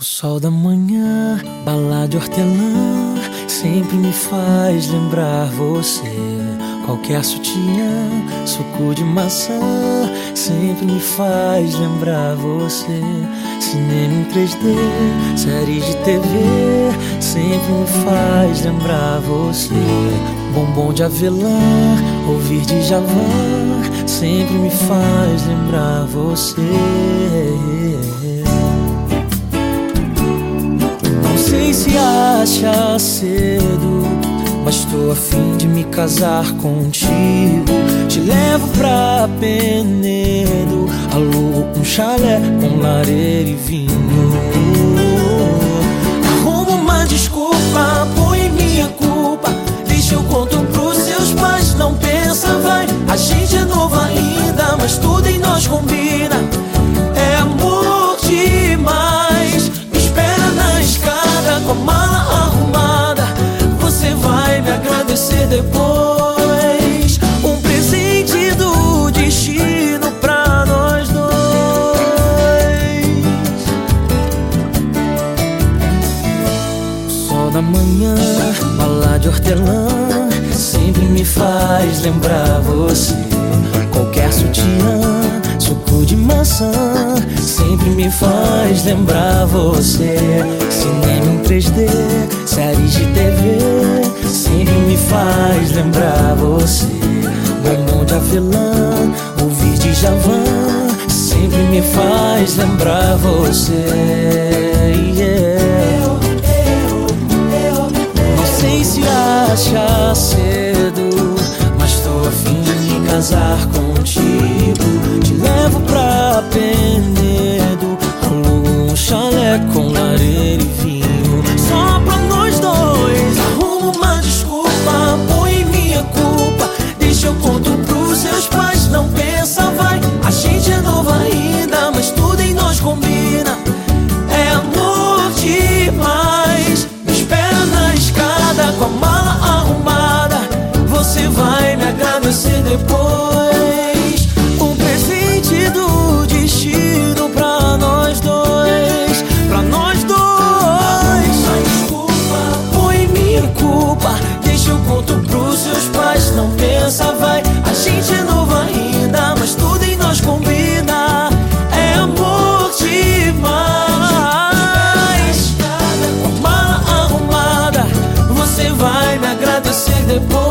O sol da manhã, bala de hortelã, sempre me faz lembrar você. Qualquer sutiã, suco de maçã, sempre me faz lembrar você. Cinema em 3D, séries de TV, sempre me faz lembrar você. Bombom de avelã, ouvir de Javan, sempre me faz lembrar você. sei se acha cedo, mas tô a fim de me casar contigo. Te levo pra Penedo, alugo um chalé lareira e vinho. Arrumo uma desculpa, põe minha culpa. Deixa eu conto pros seus pais, não pensa, vai. A gente é novo ainda, mas tudo em nós combina. Sol da manhã, bala de hortelã, sempre me faz lembrar você. Qualquer sutiã, suco de maçã, sempre me faz lembrar você. Cinema em 3D, séries de TV, sempre me faz lembrar você. Bombom de avelã, ouvir de Javan, sempre me faz lembrar você. Se acha cedo, mas tô a fim de me casar contigo. não pensa, vai. A gente é novo ainda, mas tudo em nós combina. É amor demais. Com mala arrumada, você vai me agradecer depois.